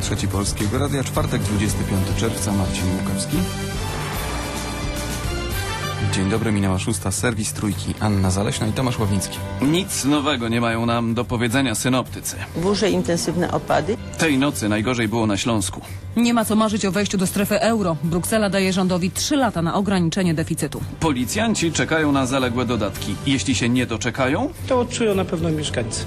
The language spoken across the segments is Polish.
Trzeci Polskiego Radia, czwartek, 25 czerwca, Marcin Łukawski. Dzień dobry, minęła szósta, serwis Trójki, Anna Zaleśna i Tomasz Ławnicki. Nic nowego nie mają nam do powiedzenia synoptycy. Burze, intensywne opady. Tej nocy najgorzej było na Śląsku. Nie ma co marzyć o wejściu do strefy euro. Bruksela daje rządowi trzy lata na ograniczenie deficytu. Policjanci czekają na zaległe dodatki. Jeśli się nie doczekają, To odczują na pewno mieszkańcy.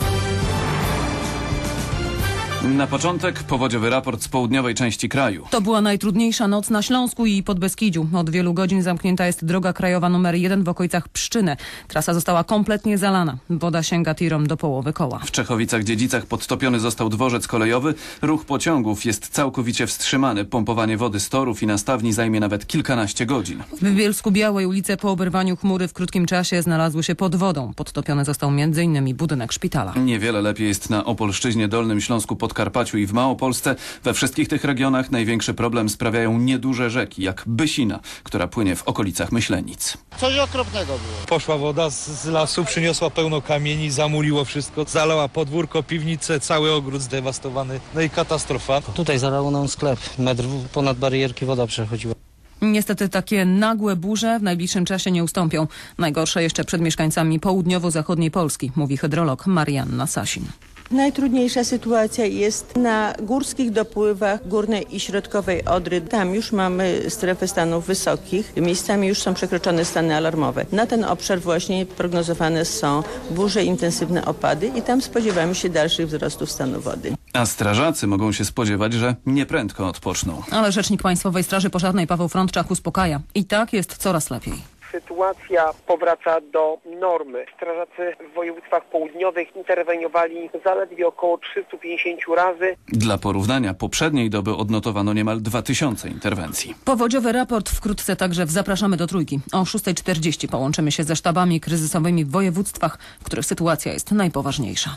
Na początek powodziowy raport z południowej części kraju. To była najtrudniejsza noc na Śląsku i Podbeskidziu. Od wielu godzin zamknięta jest droga krajowa numer 1 w okolicach Pszczyny. Trasa została kompletnie zalana. Woda sięga tirom do połowy koła. W Czechowicach-Dziedzicach podtopiony został dworzec kolejowy. Ruch pociągów jest całkowicie wstrzymany. Pompowanie wody z torów i nastawni zajmie nawet kilkanaście godzin. W Bielsku Białej ulice po oberwaniu chmury w krótkim czasie znalazły się pod wodą. Podtopiony został m.in. budynek szpitala. Niewiele lepiej jest na Opolszczyźnie, Dolnym Śląsku, Podkarpaciu i w Małopolsce. We wszystkich tych regionach największy problem sprawiają nieduże rzeki, jak Bysina, która płynie w okolicach Myślenic. Coś okropnego było. Poszła woda z, z lasu, przyniosła pełno kamieni, zamuliło wszystko, zalała podwórko, piwnicę, cały ogród zdewastowany. No i katastrofa. Tutaj zalało nam sklep. Metr ponad barierki woda przechodziła. Niestety takie nagłe burze w najbliższym czasie nie ustąpią. Najgorsze jeszcze przed mieszkańcami południowo-zachodniej Polski, mówi hydrolog Marianna Sasin. Najtrudniejsza sytuacja jest na górskich dopływach górnej i środkowej Odry. Tam już mamy strefę stanów wysokich. Miejscami już są przekroczone stany alarmowe. Na ten obszar właśnie prognozowane są burze, intensywne opady i tam spodziewamy się dalszych wzrostów stanu wody. A strażacy mogą się spodziewać, że nieprędko odpoczną. Ale rzecznik Państwowej Straży Pożarnej Paweł Frączczak uspokaja. I tak jest coraz lepiej. Sytuacja powraca do normy. Strażacy w województwach południowych interweniowali zaledwie około 350 razy. Dla porównania poprzedniej doby odnotowano niemal 2000 interwencji. Powodziowy raport wkrótce także w Zapraszamy do Trójki. O 6.40 połączymy się ze sztabami kryzysowymi w województwach, w których sytuacja jest najpoważniejsza.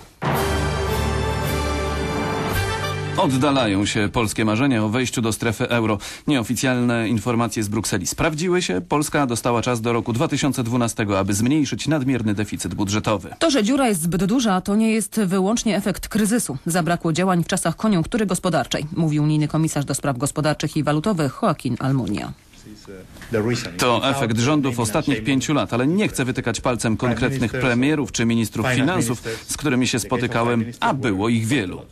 Oddalają się polskie marzenia o wejściu do strefy euro. Nieoficjalne informacje z Brukseli sprawdziły się. Polska dostała czas do roku 2012, aby zmniejszyć nadmierny deficyt budżetowy. To, że dziura jest zbyt duża, to nie jest wyłącznie efekt kryzysu. Zabrakło działań w czasach koniunktury gospodarczej, mówił unijny komisarz do spraw gospodarczych i walutowych Joaquin Almunia. To efekt rządów ostatnich pięciu lat, ale nie chcę wytykać palcem konkretnych premierów czy ministrów finansów, z którymi się spotykałem, a było ich wielu.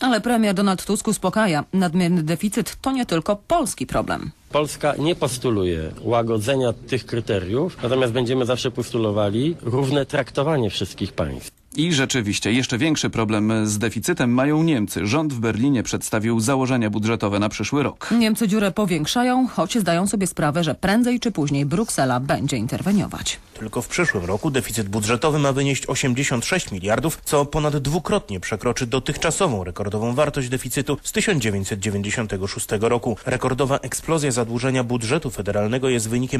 Ale premier Donald Tusk uspokaja. Nadmierny deficyt to nie tylko polski problem. Polska nie postuluje łagodzenia tych kryteriów, natomiast będziemy zawsze postulowali równe traktowanie wszystkich państw. I rzeczywiście, jeszcze większy problem z deficytem mają Niemcy. Rząd w Berlinie przedstawił założenia budżetowe na przyszły rok. Niemcy dziurę powiększają, choć zdają sobie sprawę, że prędzej czy później Bruksela będzie interweniować. Tylko w przyszłym roku deficyt budżetowy ma wynieść 86 miliardów, co ponad dwukrotnie przekroczy dotychczasową rekordową wartość deficytu z 1996 roku. Rekordowa eksplozja zadłużenia budżetu federalnego jest wynikiem